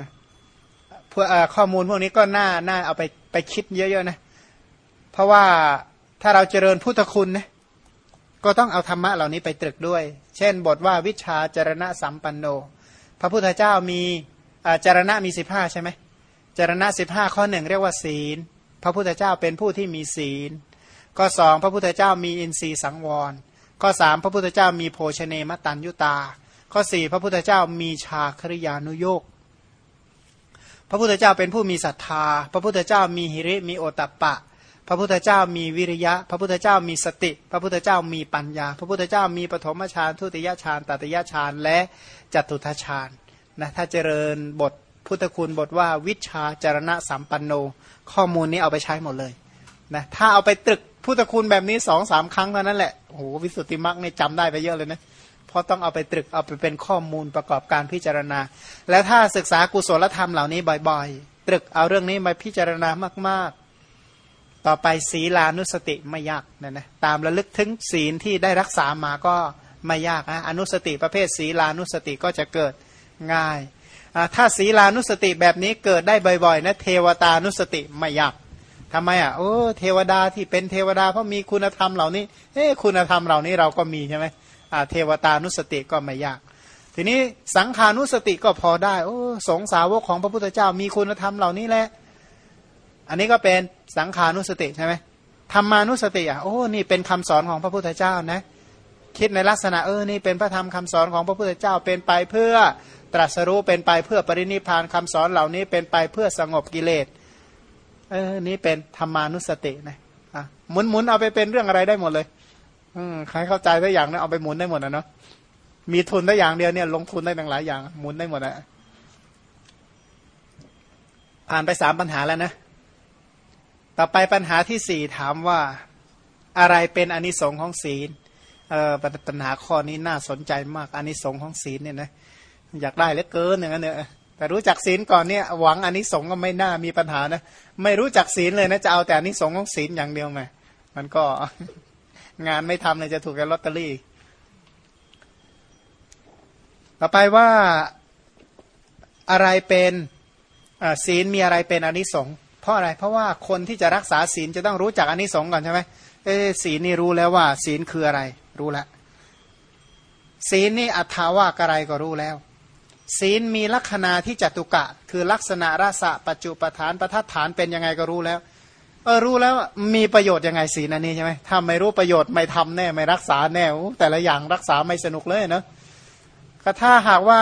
นะพวกข้อมูลพวกนี้ก็น่าน่าเอาไปไปคิดเยอะๆนะ เพราะว่าถ้าเราเจริญพุทธคุณนะก็ต้องเอาธรรมะเหล่านี้ไปตรึกด้วย เช่น บทว่าวิชาจารณะสัมปันโน พระพุทธเจ้ามีจารณะมีสิบห้าใช่ไหมจารณะสิบห้าข้อหนึ่งเรียกว่าศีล พระพุทธเจ้าเป็นผู้ที่มีศีล ข้อสองพระพุทธเจ้ามีอินทรีย์สังวร ข้อสามพระพุทธเจ้ามีโภชเนมตันยุตา ข้อสี่พระพุทธเจ้ามีชาคริยานุโยก พระพุทธเจ้าเป็นผู้มีศรัทธา พระพุทธเจ้ามีหิริมีโอตัปปะ พระพุทธเจ้ามีวิริยะ พระพุทธเจ้ามีสติ พระพุทธเจ้ามีปัญญา พระพุทธเจ้ามีปฐมฌานทุติยฌานตติยฌานและจตุทฌานนะถ้าเจริญบทพุทธคุณบทว่าวิชาจารณะสัมปันโน ข้อมูลนี้เอาไปใช้หมดเลยนะถ้าเอาไปตรึกพุทธคุณแบบนี้สองสามครั้งเท่านั้นแหละโอ้โหวิสุทธิมรรคนี่ยจำได้ไปเยอะเลยนะ เพราะต้องเอาไปตรึกเอาไปเป็นข้อมูลประกอบการพิจารณา แล้วถ้าศึกษากุศลธรรมเหล่านี้บ่อยๆ ตรึกเอาเรื่องนี้มาพิจารณามาก ๆ ต่อไปศีลานุสติไม่ยากนะนะตามระลึกถึงศีลที่ได้รักษามาก็ไม่ยากนะอนุสติประเภทศีลานุสติก็จะเกิดง่ายถ้าศีลานุสติแบบนี้เกิดได้บ่อยๆนะเทวตานุสติไม่ยากทำไมอะโอ้เทวดาที่เป็นเทวดาเพราะมีคุณธรรมเหล่านี้เอ้คุณธรรมเหล่านี้เราก็มีใช่ไหม เทวตานุสติก็ไม่ยาก ทีนี้สังขานุสติก็พอได้ โอ้สงสาวกของพระพุทธเจ้ามีคุณธรรมเหล่านี้แหละ อันนี้ก็เป็นสังขานุสติใช่ไหมธรรมานุสติอะโอ้นี่เป็นคำสอนของพระพุทธเจ้านะ คิดในลักษณะเออนี่เป็นพระธรรมคำสอนของพระพุทธเจ้าเป็นไปเพื่อตรัสรู้เป็นไปเพื่อปรินิพานคำสอนเหล่านี้เป็นไปเพื่อสงบกิเลสเออนี่เป็นธรรมานุสตินะอะหมุนหมุนเอาไปเป็นเรื่องอะไรได้หมดเลย อืมใครเข้าใจได้อย่างนะเอาไปหมุนได้หมดนะเนาะมีทุนได้อย่างเดียวเนี่ยลงทุนได้ตั้งหลายอย่าง หมุนได้หมดอะผ่านไปสามปัญหาแล้วนะ ต่อไปปัญหาที่สี่ถามว่าอะไรเป็นอนิสงค์ของศีลเออปัญหาข้อนี้น่าสนใจมากอนิสงค์ของศีลเนี่ยนะอยากได้เหลือเกินอย่างนั้นเนี่ยแต่รู้จักศีลก่อนเนี่ยหวังอนิสงส์ก็ไม่น่ามีปัญหานะ ไม่รู้จักศีลเลยนะจะเอาแต่อนิสงส์ของศีลอย่างเดียวไหมมันก็ งานไม่ทำเลยจะถูกกับลอตเตอรี่ ต่อไปว่าอะไรเป็นศีลมีอะไรเป็นอนิสงส์เพราะอะไรเพราะว่าคนที่จะรักษาศีลจะต้องรู้จักอนิสงส์ก่อนใช่ไหมเออศีลนี่รู้แล้วว่า ศีลคืออะไร รู้แล้วศีลนี่อัตถาว่าอะไรก็รู้แล้ว ศีลมีลักษณะที่จตุกะ คือลักษณะราษะปัจจุปฐานประทัดฐานเป็นยังไงก็รู้แล้ว เออรู้แล้วมีประโยชน์ยังไงศีลอันนี้ใช่ไหมถ้าไม่รู้ประโยชน์ไม่ทำแน่ไม่รักษาแน่แต่ละอย่างรักษาไม่สนุกเลยเนาะก็ถ้าหากว่า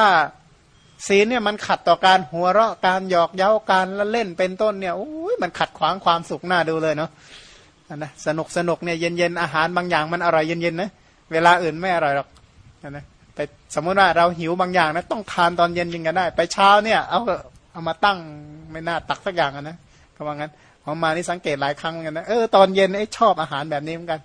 ศีลเนี่ยมันขัดต่อการหัวเราะการหยอกเย้าการละเล่นเป็นต้นเนี่ยโอ้ยมันขัดขวางความสุขหน้าดูเลยเนาะนะสนุกสนุกเนี่ยเย็นเย็นอาหารบางอย่างมันอร่อยเย็นเย็นนะเวลาอื่นไม่อร่อยหรอกนะไปสมมติว่าเราหิวบางอย่างนะต้องทานตอนเย็นยิงกันได้ ไปเช้าเนี่ยเอาเอามาตั้งไม่น่าตักสักอย่างนะก็ว่างั้น ผมมานี่สังเกตหลายครั้งเหมือนกันนะเออตอนเย็นไอ้ชอบอาหารแบบนี้เหมือนกัน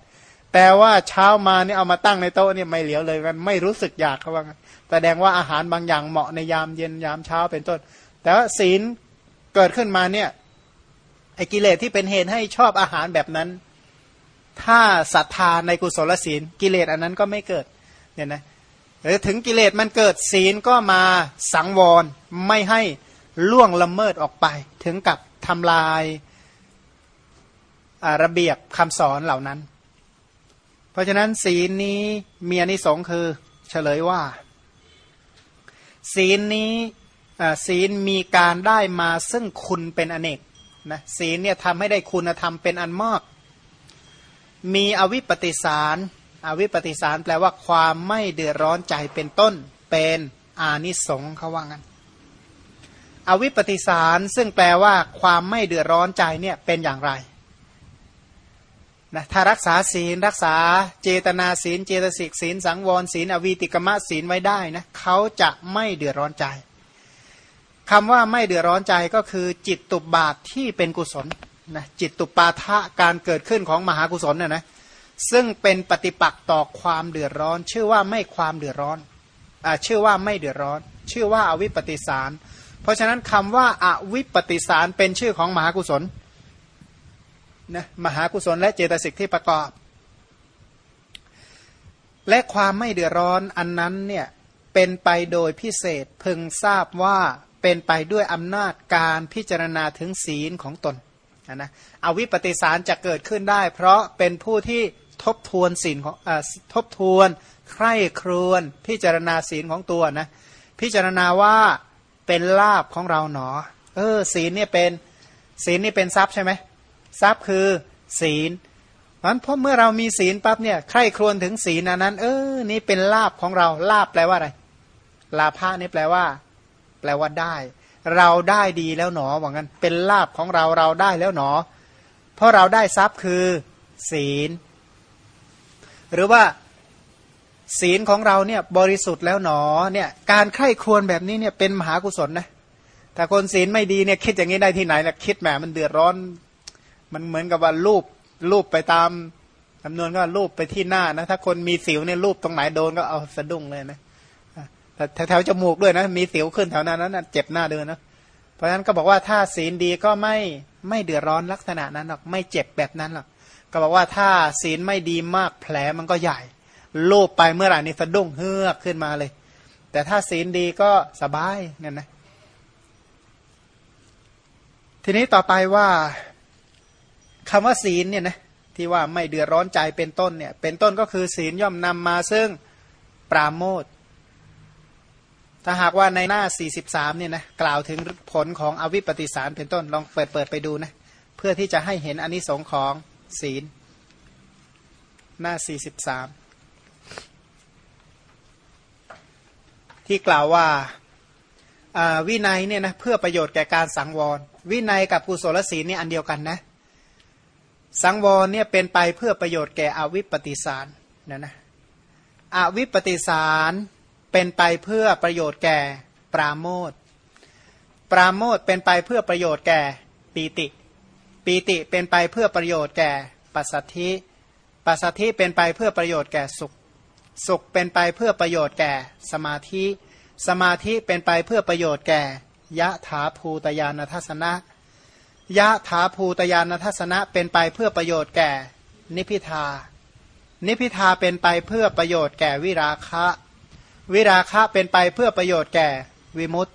แต่ว่าเช้ามานี่เอามาตั้งในโต๊ะนี่ไม่เหลียวเลยกันไม่รู้สึกอยากเขาว่างั้นแสดงว่าอาหารบางอย่างเหมาะในยามเย็นยามเช้าเป็นต้น แต่ว่าศีลเกิดขึ้นมาเนี่ยไอ้กิเลสที่เป็นเหตุให้ชอบอาหารแบบนั้น ถ้าศรัทธาในกุศลศีล กิเลสอันนั้นก็ไม่เกิดเนี่ยนะหรือถึงกิเลสมันเกิดศีลก็มาสังวรไม่ให้ล่วงละเมิดออกไป ถึงกับทำลาย ระเบียบคำสอนเหล่านั้น เพราะฉะนั้นศีลนี้มีอนิสงค์คือเฉลยว่า ศีลนี้ศีลมีการได้มาซึ่งคุณเป็นอเนกนะศีลเนี่ยทำให้ได้คุณธรรมเป็นอันมาก มีอวิปปิสารอวิปปิสารแปลว่าความไม่เดือดร้อนใจเป็นต้น เป็นอานิสงส์เขาว่างั้น อวิปปิสารซึ่งแปลว่าความไม่เดือดร้อนใจเนี่ยเป็นอย่างไร นะถ้ารักษาศีลรักษาเจตนาศีล เจตสิกศีล สังวรศีล อวีติกมะศีลไว้ได้นะเขาจะไม่เดือดร้อนใจคำว่าไม่เดือดร้อนใจก็คือจิตตุบบาทที่เป็นกุศลนะจิตตุปาทะการเกิดขึ้นของมหากุศลนะนะซึ่งเป็นปฏิปักษ์ต่อความเดือดร้อน ชื่อว่าไม่ความเดือดร้อนอ่าชื่อว่าไม่เดือดร้อน ชื่อว่าอวิปปิสาร เพราะฉะนั้นคำว่าอาวิปปิสารเป็นชื่อของมหากุศล นะมหากุศลและเจตสิกที่ประกอบ และความไม่เดือดร้อนอันนั้นเนี่ยเป็นไปโดยพิเศษพึงทราบว่าเป็นไปด้วยอำนาจการพิจารณาถึงศีลของตนนะเอาวิปปิสารจะเกิดขึ้นได้ เพราะเป็นผู้ที่ทบทวนศีลของอทบทวนใคร่ครวนพิจารณาศีลของตัวนะพิจารณาว่าเป็นลาบของเราหนอ เออศีลเนี่ยเป็นศีลนี่เป็นทรัพย์ใช่ไหม ทรัพย์คือศีลมันเพราะเมื่อเรามีศีลปั๊บเนี่ยใครครวญถึงศีลนั้น เออ นี่เป็นลาบของเราลาบแปลว่าอะไร ลาภะนี่แปลว่า แปลว่าได้ เราได้ดีแล้วหนอว่างั้นเป็นลาบของเราเราได้แล้วหนอ เพราะเราได้ทรัพย์คือ ศีล หรือว่าศีลของเราเนี่ยบริสุทธิ์แล้วหนอเนี่ยการใคร่ครวญแบบนี้เนี่ยเป็นมหากุศลนะแต่คนศีลไม่ดีเนี่ยคิดอย่างนี้ได้ที่ไหนล่ะคิดแหมมันเดือดร้อน มันเหมือนกับว่ารูปรูปไปตามจำนวนก็รูปไปที่หน้านะ ถ้าคนมีสิวเนี่ยรูปตรงไหนโดนก็เอาสะดุ้งเลยนะแต่แถวจมูกด้วยนะ มีสิวขึ้นแถวนั้นนั้นเจ็บหน้าเดินนะเพราะฉะนั้นก็บอกว่าถ้าศีลดีก็ไม่ไม่เดือดร้อนลักษณะนั้นหรอกไม่เจ็บแบบนั้นหรอกก็บอกว่าถ้าศีลไม่ดีมากแผลมันก็ใหญ่ลูบไปเมื่อไหร่นี่สะดุ้งเฮือกขึ้นมาเลย แต่ถ้าศีลดีก็สบายเนี่ยนะ ทีนี้ต่อไปว่า คำว่าศีลเนี่ยนะที่ว่าไม่เดือดร้อนใจเป็นต้นเนี่ย เป็นต้นก็คือศีลย่อมนำมาซึ่งปราโมทถ้าหากว่าในหน้า 43เนี่ยนะกล่าวถึงผลของอวิปปิสารเป็นต้นลองเปิดเปิดไปดูนะเพื่อที่จะให้เห็นอนนิสงค์ของศีล หน้า 43 ที่กล่าวว่าวินัยเนี่ยนะเพื่อประโยชน์แก่การสังวร วินัยกับกุศลศีลนี่อันเดียวกันนะ สังวรเนี่ยเป็นไปเพื่อประโยชน์แก่อวิปปิสารนะนะอวิปปิสารเป็นไปเพื่อประโยชน์แก่ปราโมทปราโมทเป็นไปเพื่อประโยชน์แก่ปีติ ปีติเป็นไปเพื่อประโยชน์แก่ปัสสัทธิปัสสัทธิเป็นไปเพื่อประโยชน์แก่สุข สุขเป็นไปเพื่อประโยชน์แก่สมาธิ สมาธิเป็นไปเพื่อประโยชน์แก่ยะถาภูตยานทัศนะ ยะถาภูตยานทัศนะเป็นไปเพื่อประโยชน์แก่ นิพิทา นิพิทาเป็นไปเพื่อประโยชน์แก่วิราคะ วิราคะเป็นไปเพื่อประโยชน์แก่วิมุตติ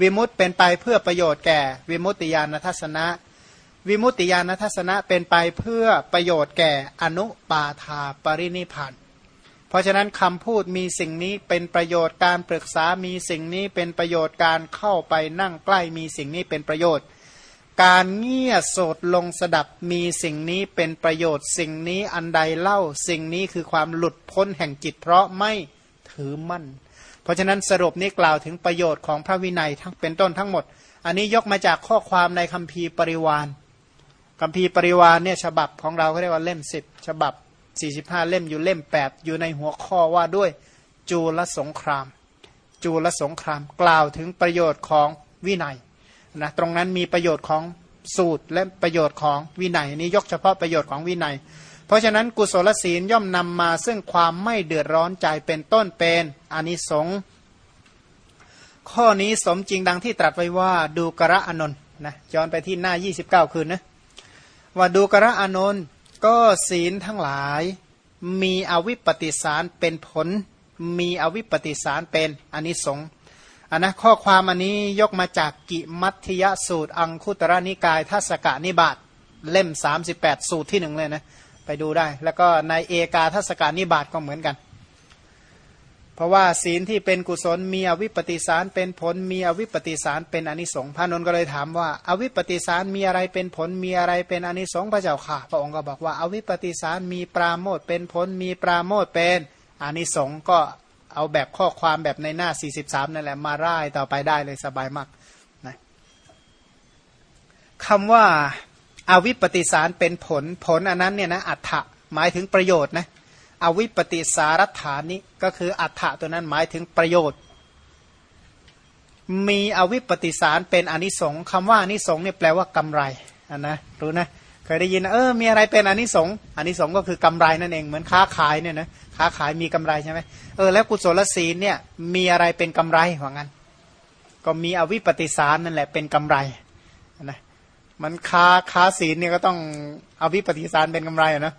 วิมุตติเป็นไปเพื่อประโยชน์แก่ วิมุตติยานทัศนะ วิมุตติยานทัศนะเป็นไปเพื่อประโยชน์แก่อนุปาทาปรินิพันธ์เพราะฉะนั้นคำพูดมีสิ่งนี้เป็นประโยชน์การปรึกษามีสิ่งนี้เป็นประโยชน์การเข้าไปนั่งใกล้มีสิ่งนี้เป็นประโยชน์ การเงี่ยโสดลงสดับมีสิ่งนี้เป็นประโยชน์ สิ่งนี้อันใดเล่า สิ่งนี้คือความหลุดพ้นแห่งจิต เพราะไม่ถือมั่น เพราะฉะนั้นสรุปนี้กล่าวถึงประโยชน์ของพระวินัยทั้งเป็นต้นทั้งหมด อันนี้ยกมาจากข้อความในคัมภีร์ปริวานคัมภีร์ปริวานเนี่ยฉบับของเราเขาเรียกว่าเล่มสิบฉบับ45เล่มอยู่เล่ม8อยู่ในหัวข้อว่าด้วยจูลสงคราม จูลสงคราม กล่าวถึงประโยชน์ของวินัย นะตรงนั้นมีประโยชน์ของสูตรและประโยชน์ของวินัยนี้ยกเฉพาะประโยชน์ของวินัย เพราะฉะนั้นกุศลศีลย่อมนำมาซึ่งความไม่เดือดร้อนใจเป็นต้นเป็นอนิสงส์ข้อนี้สมจริงดังที่ตรัสไว้ว่าดูกระอนนท์นะย้อนไปที่หน้า 29 คืนนะว่าดูกระอนนท์ก็ศีลทั้งหลายมีอวิปปิสารเป็นผล มีอวิปปิสารเป็นอนิสงส์ อันนะข้อความอันนี้ยกมาจากกิมัทยสูตร อังคุตระนิกายทัศกานิบาตเล่ม 38 สูตรที่หนึ่งเลยนะไปดูได้ แล้วก็ในเอกาทัศกานิบาตก็เหมือนกัน เพราะว่าศีลที่เป็นกุศลมีอวิปปิสารเป็นผลมีอวิปปิสารเป็นอนิสงส์พระนนท์ก็เลยถามว่าอาวิปปิสารมีอะไรเป็นผลมีอะไรเป็นอนิสงส์พระเจ้าค่ะ พระองค์ก็บอกว่าอาวิปปิสารมีปราโมทเป็นผลมีปราโมทเป็นอนิสงส์ก็ เอาแบบข้อความแบบในหน้า 43 นั่นแหละ มาร่ายต่อไปได้เลยสบายมากนะคำว่าอาวิปปิสารเป็นผลผลอันนั้นเนี่ยนะอัฏฐะหมายถึงประโยชน์นะอวิปปิสารัฐานี้ก็คืออัฏฐะตัวนั้นหมายถึงประโยชน์ มีอวิปปิสารเป็นอนิสงส์คำว่าอนิสงส์เนี่ยแปลว่ากำไรนนะรู้นะ เคยได้ยินเออมีอะไรเป็นอนิสงส์อนิสงส์ก็คือกำไรนั่นเองเหมือนค้าขายเนี่ยนะค้าขายมีกำไรใช่ไหมเออแล้วกุศลศีลเนี่ยมีอะไรเป็นกำไรว่างั้น ก็มีอวิปปิสารนั่นแหละเป็นกำไรนะมันค้าค้าศีลเนี่ยก็ต้องอวิปปิสารเป็นกำไรนะ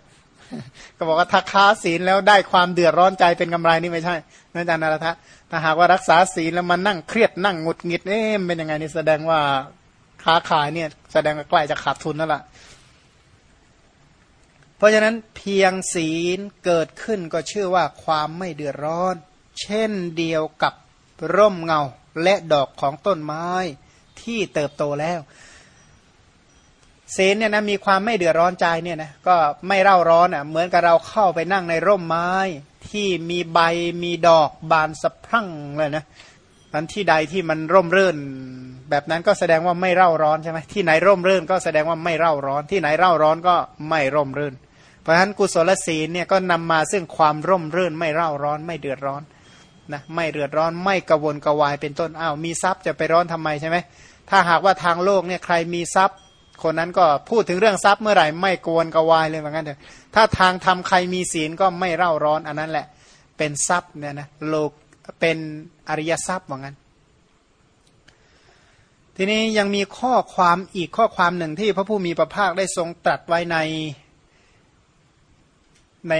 ก็บอกว่าถ้าค้าศีลแล้วได้ความเดือดร้อนใจเป็นกำไรนี่ไม่ใช่นั่นอาจารย์นารทะถ้าหากว่ารักษาศีลแล้วมันนั่งเครียดนั่งหงุดหงิดเอ๊ะเป็นยังไงนี่แสดงว่าค้าขายเนี่ยแสดงว่าใกล้จะขาดทุนนั่นแหละ เพราะฉะนั้นเพียงศีลเกิดขึ้นก็ชื่อว่าความไม่เดือดร้อน เช่นเดียวกับร่มเงาและดอกของต้นไม้ที่เติบโตแล้วศีลเนี่ยนะมีความไม่เดือดร้อนใจเนี่ยนะก็ไม่เร่าร้อนอะเหมือนกับเราเข้าไปนั่งในร่มไม้ที่มีใบมีดอกบานสะพรั่งเลยนะมันที่ใดที่มันร่มรื่น แบบนั้นก็แสดงว่าไม่เร่าร้อนใช่ไหมที่ไหนร่มรื่นก็แสดงว่าไม่เร่าร้อน ที่ไหนเร่าร้อนก็ไม่ร่มรื่น เพราะฉะนั้นกุศลศีลเนี่ยก็นำมาซึ่งความร่มรื่นไม่เร่าร้อนไม่เดือดร้อนนะไม่เดือดร้อนไม่กระวนกระวายเป็นต้นอ้าวมีทรัพย์จะไปร้อนทำไมใช่ไหมถ้าหากว่าทางโลกเนี่ยใครมีทรัพย์ คนนั้นก็พูดถึงเรื่องทรัพย์เมื่อไหร่ไม่กวนกวายเลยเหมือนกันเถอะถ้าทางทำใครมีศีลก็ไม่เร่าร้อนอันนั้นแหละ เป็นทรัพย์เนี่ยนะโลกเป็นอริยทรัพย์เหมือนกันทีนี้ยังมีข้อความอีกข้อความหนึ่งที่พระผู้มีพระภาคได้ทรงตรัสไว้ใน ใน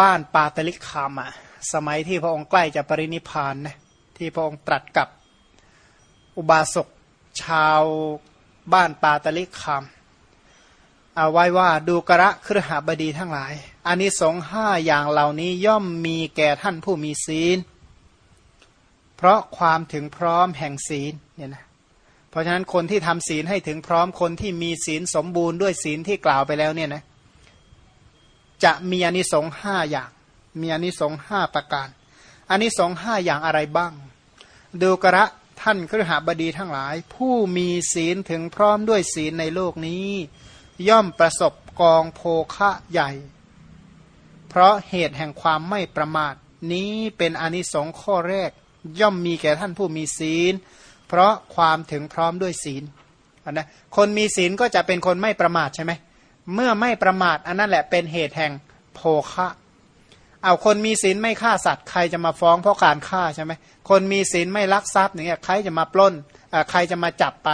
บ้านปาตลิกคามอะสมัยที่พระองค์ใกล้จะปรินิพานนะที่พระองค์ตรัสกับอุบาสกชาวบ้านปาตลิกคามเอาไว้ว่าดูกระครหบดีทั้งหลายอันนี้สงห้าอย่างเหล่านี้ย่อมมีแก่ท่านผู้มีศีล เพราะความถึงพร้อมแห่งศีลเนี่ยนะเพราะฉะนั้นคนที่ทำศีลให้ถึงพร้อมคนที่มีศีลสมบูรณ์ด้วยศีลที่กล่าวไปแล้วเนี่ยนะ จะมีอนิสงส์ห้าอย่าง มีอนิสงส์ห้าประการอนิสงส์ห้าอย่างอะไรบ้าง ดูกระท่านครหบดีทั้งหลาย ผู้มีศีลถึงพร้อมด้วยศีลในโลกนี้ ย่อมประสบกองโภคะใหญ่ เพราะเหตุแห่งความไม่ประมาท นี้เป็นอนิสงส์ข้อแรก ย่อมมีแก่ท่านผู้มีศีล เพราะความถึงพร้อมด้วยศีลนะคนมีศีลก็จะเป็นคนไม่ประมาทใช่ไหม เมื่อไม่ประมาทอันนั้นแหละเป็นเหตุแห่งโภคะ เอาคนมีศีลไม่ฆ่าสัตว์ใครจะมาฟ้องเพราะการฆ่าใช่ไหมคนมีศีลไม่ลักทรัพย์อย่างเงี้ยใครจะมาปล้นใครจะมาจับไป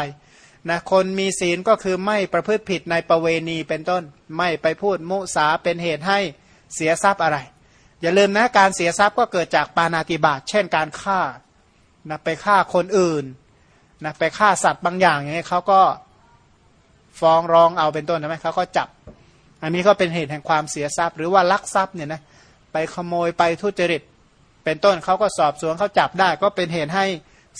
นะคนมีศีลก็คือไม่ประพฤติผิดในประเวณีเป็นต้น ไม่ไปพูดมุสาเป็นเหตุให้เสียทรัพย์อะไร อย่าลืมนะการเสียทรัพย์ก็เกิดจากปานาติบาตเช่นการฆ่านะไปฆ่าคนอื่นนะไปฆ่าสัตว์บางอย่างอย่างเงี้ยเขาก็ ฟ้องร้องเอาเป็นต้นใช่ไหมเขาก็จับ อันนี้ก็เป็นเหตุแห่งความเสียทรัพย์ หรือว่าลักทรัพย์เนี่ยนะไปขโมยไปทุจริต เป็นต้นเขาก็สอบสวนเขาจับได้ ก็เป็นเหตุให้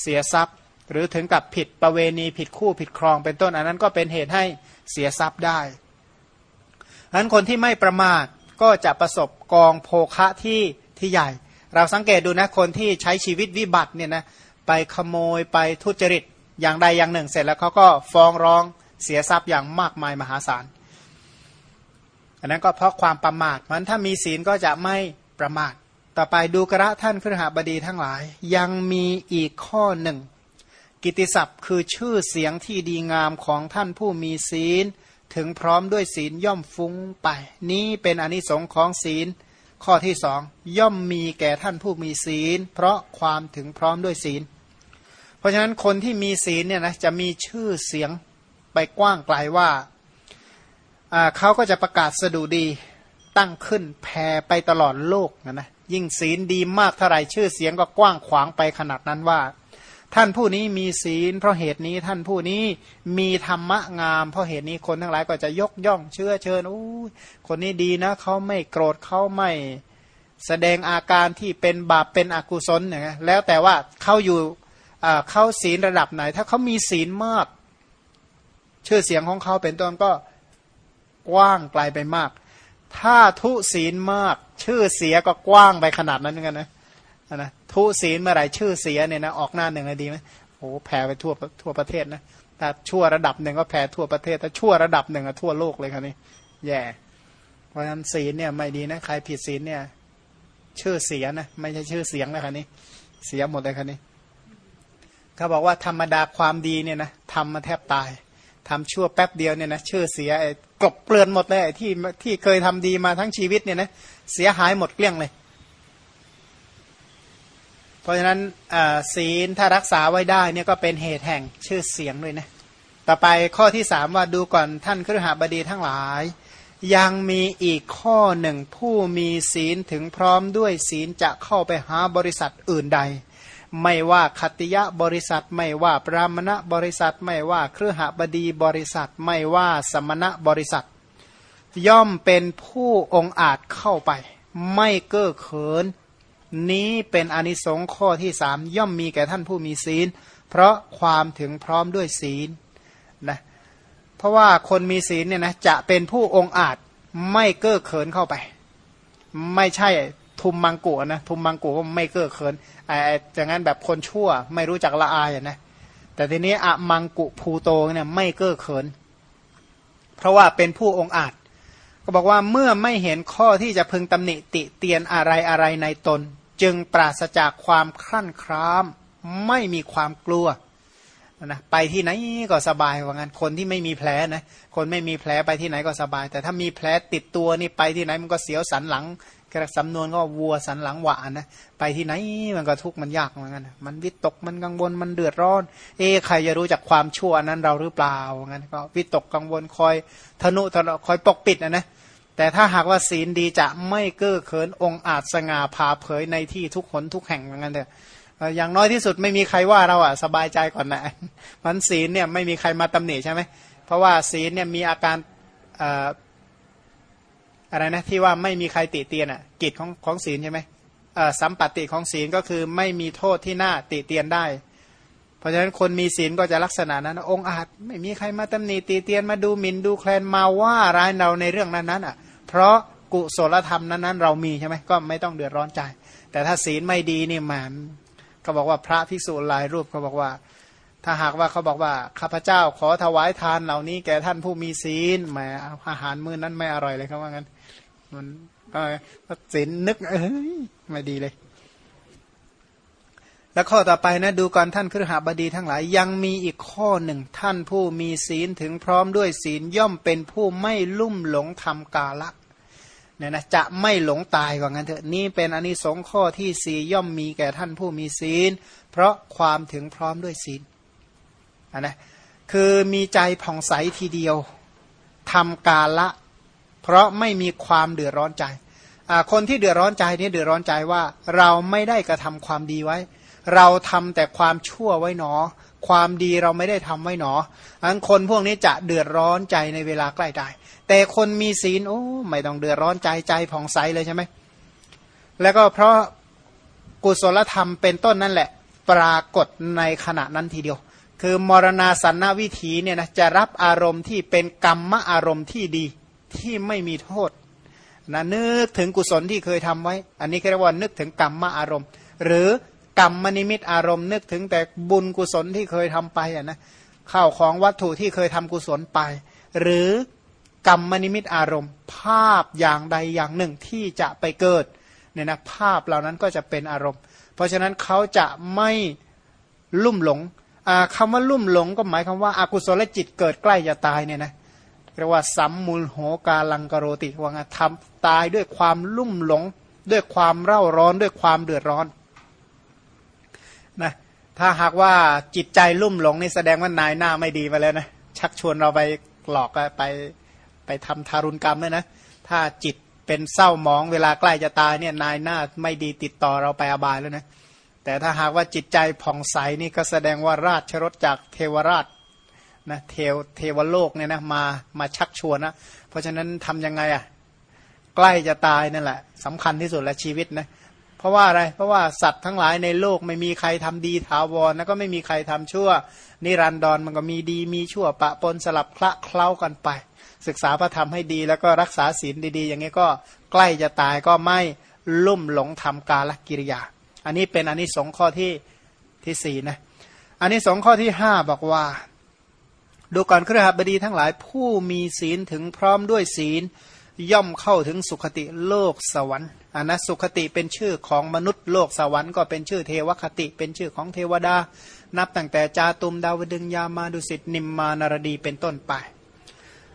เสียทรัพย์ หรือถึงกับผิดประเวณีผิดคู่ผิดครอง เป็นต้นอันนั้นก็เป็นเหตุให้เสียทรัพย์ได้อันคนที่ไม่ประมาทก็จะประสบกองโภคะที่ที่ใหญ่ เราสังเกตดูนะคนที่ใช้ชีวิตวิบัติเนี่ยนะไปขโมยไปทุจริตอย่างใดอย่างหนึ่งเสร็จแล้วเขาก็ฟ้องร้อง เสียทรัพย์อย่างมากมายมหาศาลอันนั้นก็เพราะความประมาทมันถ้ามีศีลก็จะไม่ประมาท ต่อไปดูกระท่านครหบดีทั้งหลาย ยังมีอีกข้อหนึ่ง กิติศัพท์คือชื่อเสียงที่ดีงามของท่านผู้มีศีล ถึงพร้อมด้วยศีลย่อมฟุ้งไป นี้เป็นอนิสงค์ของศีล ข้อที่สองย่อมมีแก่ท่านผู้มีศีล เพราะความถึงพร้อมด้วยศีล เพราะฉะนั้นคนที่มีศีลเนี่ยนะจะมีชื่อเสียง ไปกว้างไกลว่าเขาก็จะประกาศสดุดีตั้งขึ้นแผ่ไปตลอดโลกนะนะยิ่งศีลดีมากเท่าไรชื่อเสียงก็กว้างขวางไปขนาดนั้นว่า ท่านผู้นี้มีศีล เพราะเหตุนี้ท่านผู้นี้มีธรรมะงาม เพราะเหตุนี้คนทั้งหลายก็จะยกย่องเชื่อเชิญอู้คนนี้ดีนะเขาไม่โกรธเขาไม่แสดงอาการที่เป็นบาปเป็นอกุศลนะแล้วแต่ว่าเขาอยู่เขาศีลระดับไหน ถ้าเขามีศีลมาก ชื่อเสียงของเขาเป็นต้นก็กว้างไกลไปมาก ถ้าทุศีลมาก ชื่อเสียก็กว้างไปขนาดนั้นเหมือนกันนะนะทุศีลเมื่อไหร่ชื่อเสียเนี่ยนะออกหน้าหนึ่งเลยดีไหมโอ้แผ่ไปทั่วทั่วประเทศนะถ้าชั่วระดับหนึ่งก็แผ่ทั่วประเทศถ้าชั่วระดับหนึ่งก็ทั่วโลกเลยครับนี่แย่เพราะฉะนั้นศีลเนี่ยไม่ดีนะใครผิดศีลเนี่ยชื่อเสียนะไม่ใช่ชื่อเสียงนะครับนี่เสียหมดเลยครับนี่เขาบอกว่าธรรมดาความดีเนี่ยนะทำมาแทบตาย ทำชั่วแป๊บเดียวเนี่ยนะชื่อเสียกลบเกลื่อนหมดเลยที่ที่เคยทำดีมาทั้งชีวิตเนี่ยนะเสียหายหมดเกลี้ยงเลย เพราะฉะนั้นศีลถ้ารักษาไว้ได้เนี่ยก็เป็นเหตุแห่งชื่อเสียงด้วยนะต่อไปข้อที่สามว่าดูก่อนท่านครหบดีทั้งหลาย ยังมีอีกข้อหนึ่งผู้มีศีลถึงพร้อมด้วยศีลจะเข้าไปหาบริษัทอื่นใด ไม่ว่าคติยะบริษัท ไม่ว่าปรามณะบริษัท ไม่ว่าเครือหบดีบริษัท ไม่ว่าสมณะบริษัท ย่อมเป็นผู้องอาจเข้าไป ไม่เก้อเขิน นี้เป็นอนิสงส์ข้อที่สามย่อมมีแก่ท่านผู้มีศีล เพราะความถึงพร้อมด้วยศีลนะเพราะว่าคนมีศีลเนี่ยนะจะเป็นผู้องอาจไม่เก้อเขินเข้าไป ไม่ใช่ ทุมมังกุนะทุมมังกุก็ไม่เก้อเขินไอ้อย่างนั้นแบบคนชั่วไม่รู้จักละอายนะแต่ทีนี้อะมังกุภูโตเนี่ยไม่เก้อเขิน เพราะว่าเป็นผู้องอาจ ก็บอกว่าเมื่อไม่เห็นข้อที่จะพึงตำหนิติเตียนอะไรอะไรในตน จึงปราศจากความครั่นคราม ไม่มีความกลัวนะไปที่ไหนก็สบายว่างั้นคนที่ไม่มีแผลนะคนไม่มีแผลไปที่ไหนก็สบาย แต่ถ้ามีแผลติดตัวนี่ไปที่ไหนมันก็เสียวสันหลัง สำนวนก็วัวสันหลังหวานนะไปที่ไหนมันก็ทุกข์มันยากเหมือนกันมันวิตกมันกังวลมันเดือดร้อน เอ๊ใครจะรู้จักความชั่วนั้นเราหรือเปล่างั้นก็วิตกกังวลคอยทนุทนุคอยปกปิดนะนะแต่ถ้าหากว่าศีลดีจะไม่เก้อเขินองค์อาจสง่าผ่าเผยในที่ทุกขนทุกแห่งเหมือนกันเถอะอย่างน้อยที่สุดไม่มีใครว่าเราอะสบายใจก่อนนะมันศีลเนี่ยไม่มีใครมาตำหนิใช่ไหมเพราะว่าศีลเนี่ยมีอาการ อะไรนะที่ว่าไม่มีใครติเตียนอะกิจของของศีลใช่ไหมสัมปัติของศีลก็คือไม่มีโทษที่น่าติเตียนได้ เพราะฉะนั้นคนมีศีลก็จะลักษณะนั้น องอาจไม่มีใครมาตำหนิตีเตียนมาดูหมิ่นดูแคลนมาว่าร้ายเราในเรื่องนั้นนั้นอะ เพราะกุศลธรรมนั้นนั้นเรามีใช่ไหมก็ไม่ต้องเดือดร้อนใจ แต่ถ้าศีลไม่ดีนี่หมานเขาบอกว่าพระภิกษุหลายรูปเขาบอกว่า ถ้าหากว่าเขาบอกว่าข้าพเจ้าขอถวายทานเหล่านี้แก่ท่านผู้มีศีลแหมอาหารมื้อนั้นไม่อร่อยเลยเขาว่างั้น มันก็ศีลนึกเอ้ยไม่ดีเลย แล้วข้อต่อไปนะดูก่อนท่านครหบดีทั้งหลาย ยังมีอีกข้อหนึ่ง ท่านผู้มีศีลถึงพร้อมด้วยศีลย่อมเป็นผู้ไม่ลุ่มหลงทำกาละเนี่ยนะจะไม่หลงตายว่างั้นเถอะนี่เป็นอนนิสงส์ข้อที่สี่ย่อมมีแก่ท่านผู้มีศีล เพราะความถึงพร้อมด้วยศีลนนะคือมีใจผ่องใสทีเดียวทำกาละ เพราะไม่มีความเดือดร้อนใจ คนที่เดือดร้อนใจนี่เดือดร้อนใจว่า เราไม่ได้กระทำความดีไว้ เราทำแต่ความชั่วไว้หนอ ความดีเราไม่ได้ทำไว้หนออันคนพวกนี้จะเดือดร้อนใจในเวลาใกล้ตายแต่คนมีศีลโอ้ไม่ต้องเดือดร้อนใจใจผ่องใสเลยใช่ไหมแล้วก็เพราะกุศลธรรมเป็นต้นนั่นแหละ ปรากฏในขณะนั้นทีเดียว คือมรณาสันนวิถีเนี่ยนะจะรับอารมณ์ที่เป็นกรรมอารมณ์ที่ดี ที่ไม่มีโทษนะนึกถึงกุศลที่เคยทำไว้ อันนี้เรียกว่านึกถึงกรรมอารมณ์ หรือกรรมมนิมิตอารมณ์ นึกถึงแต่บุญกุศลที่เคยทำไปอะนะข้าวของวัตถุที่เคยทำกุศลไป หรือกรรมมนิมิตอารมณ์ ภาพอย่างใดอย่างหนึ่งที่จะไปเกิดเนี่ยนะภาพเหล่านั้นก็จะเป็นอารมณ์ เพราะฉะนั้นเขาจะไม่ลุ่มหลงคำว่าลุ่มหลงก็หมายคำว่าอากุศลจิตเกิดใกล้จะตายเนี่ยนะ เรียกว่าสัมมูลโหกาลังกโรติว่างทำตายด้วยความลุ่มหลง ด้วยความเร่าร้อนด้วยความเดือดร้อนนะถ้าหากว่าจิตใจลุ่มหลงนี่แสดงว่านายหน้าไม่ดีมาแล้วนะชักชวนเราไปหลอกไปไปทำทารุณกรรมเลยนะ ถ้าจิตเป็นเศร้าหมองเวลาใกล้จะตายเนี่ยนายหน้าไม่ดีติดต่อเราไปอบายแล้วนะแต่ถ้าหากว่าจิตใจผ่องใสนี่ก็แสดงว่าราชรถจากเทวราช นะเทวเทวโลกเนี่ยนะมามาชักชวนนะเพราะฉะนั้นทํำยังไงอะ่ะใกล้จะตายนั่นแหละสำคัญที่สุดและชีวิตนะเพราะว่าอะไรเพราะว่าสัตว์ทั้งหลายในโลกไม่มีใครทำดีถาวรแล้วก็ไม่มีใครทำชั่ว นิรันดรมันก็มีดีมีชั่วปะปนสลับคละเคล้ากันไป ศึกษาพระธรรมให้ดีแล้วก็รักษาศีลดีๆ อย่างนี้ก็ใกล้จะตายก็ไม่ลุ่มหลงทำกาลกิริยา อันนี้เป็นอันนี้สองข้อที่ที่สี่นะอันนี้สองข้อที่ห้าบอกว่า ดูก่อนเครือขบดีทั้งหลายผู้มีศีลถึงพร้อมด้วยศีล ย่อมเข้าถึงสุขติโลกสวรรค์อันนะสุขติเป็นชื่อของมนุษย์โลกสวรรค์ก็เป็นชื่อเทวคติ เป็นชื่อของเทวดา นับตั้งแต่จาตุมดาวดึงยามาดุสิตนิมมานารดีเป็นต้นไป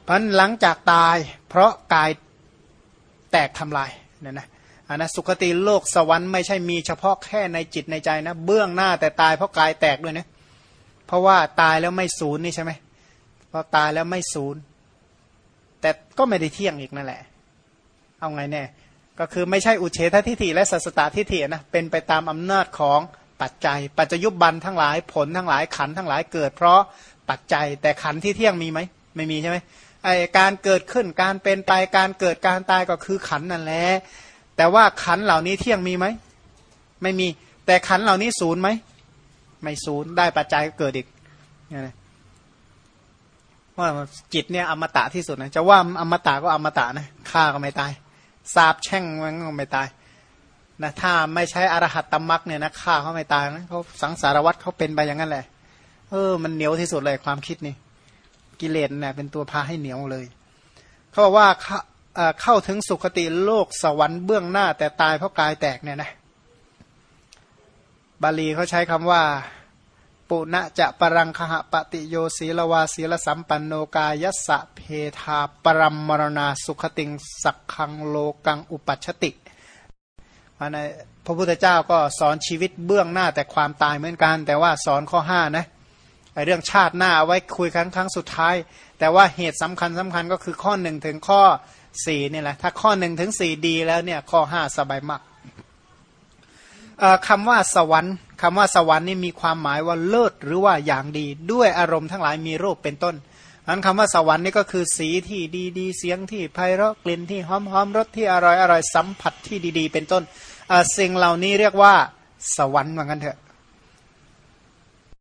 พันหลังจากตายเพราะกายแตกทำลายเนี่ยนะอันนะสุขติโลกสวรรค์ไม่ใช่มีเฉพาะแค่ในจิตในใจนะ เบื้องหน้าแต่ตายเพราะกายแตกด้วยนะเพราะว่าตายแล้วไม่ศูนย์นี่ใช่ไหม พอตายแล้วไม่ศูนย์แต่ก็ไม่ได้เที่ยงอีกนั่นแหละ เอาไงแน่ก็คือไม่ใช่อุเฉททิฏฐิและสัสตตทิฏฐินะเป็นไปตามอำนาจของปัจจัย ปัจจยุบันทั้งหลายผลทั้งหลายขันทั้งหลายเกิด เพราะปัจจัยแต่ขันที่เที่ยงมีไหมไม่มีใช่ไหมไอการเกิดขึ้นการเป็นไปการเกิดการตายก็คือขันนั่นแหละแต่ว่าขันเหล่านี้เที่ยงมีไหมไม่มีแต่ขันเหล่านี้ศูนย์ไหมไม่ศูนย์ได้ปัจจัยก็เกิดอีกนี่ ว่าจิตเนี่ยอมตะที่สุดนะจะว่าอมตะก็อมตะนะฆ่าก็ไม่ตายสาบแช่งมันก็ไม่ตายนะถ้าไม่ใช้อรหัตตมักเนี่ยนะฆ่าเขาไม่ตายนะเขาสังสารวัตรเขาเป็นไปอย่างนั้นแหละ เออ มันเหนียวที่สุดเลยความคิดนี่กิเลสเนี่ยเป็นตัวพาให้เหนียวเลย เขาบอกว่าเข้าถึงสุคติโลกสวรรค์เบื้องหน้าแต่ตายเพราะกายแตกเนี่ยนะบาลีเขาใช้คำว่า ปุณะจะปรังคหปฏิโยศีลวาศีลสัมปันโนกายัสะเพทาปรัมมรณาสุขติงสักขังโลกังอุปัชติมาในพระพุทธเจ้าก็สอนชีวิตเบื้องหน้าแต่ความตายเหมือนกัน แต่ว่าสอนข้อห้านะเรื่องชาติหน้าเอาไว้คุยครั้งครั้งสุดท้าย แต่ว่าเหตุสำคัญสำคัญก็คือข้อหนึ่งถึงข้อสี่นี่แหละถ้าข้อหนึ่งถึงสี่ดีแล้วเนี่ยข้อห้าสบายมาก คำว่าสวรรค์คำว่าสวรรค์นี่มีความหมายว่าเลิศหรือว่าอย่างดี ด้วยอารมณ์ทั้งหลายมีรูปเป็นต้นนั้นคำว่าสวรรค์นี่ก็คือสีที่ดีดีเสียงที่ไพเราะกลิ่นที่หอมหอมรสที่อร่อยอร่อยสัมผัสที่ดี ๆ เป็นต้นสิ่งเหล่านี้เรียกว่าสวรรค์เหมือนกันเถอะ